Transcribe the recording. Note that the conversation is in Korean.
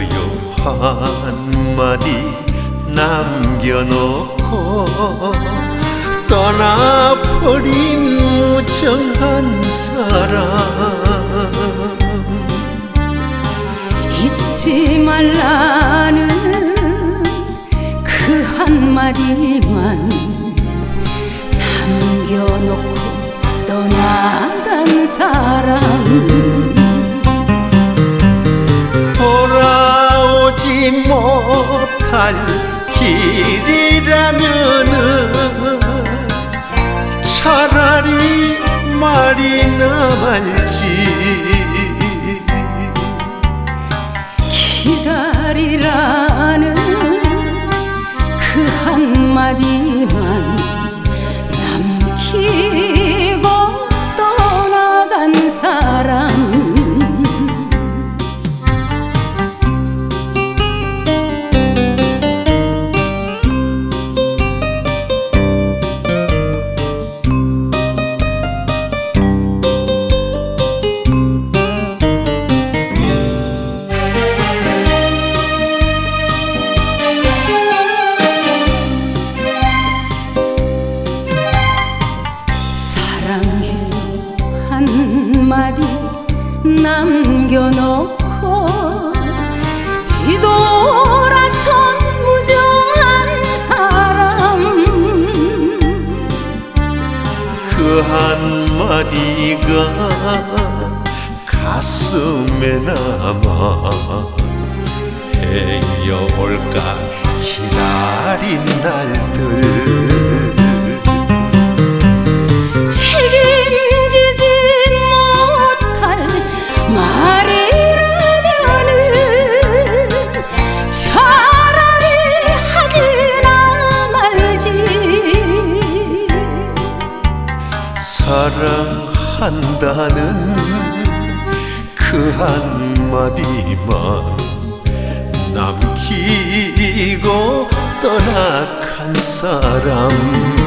그대여요 한마디 남겨놓고 떠나버린 무정한 사람. 잊지 말라는 그 한마디만 남겨놓고 못할 길이라면은 차라리 말이 남을지. 기다리라는 그 한마디만 남기 남겨놓고 뒤돌아선 무정한 사람. 그 한마디가 가슴에 남아 헤어올까 기다린 날들 사랑한다는 그 한마디만 남기고 떠나간 사람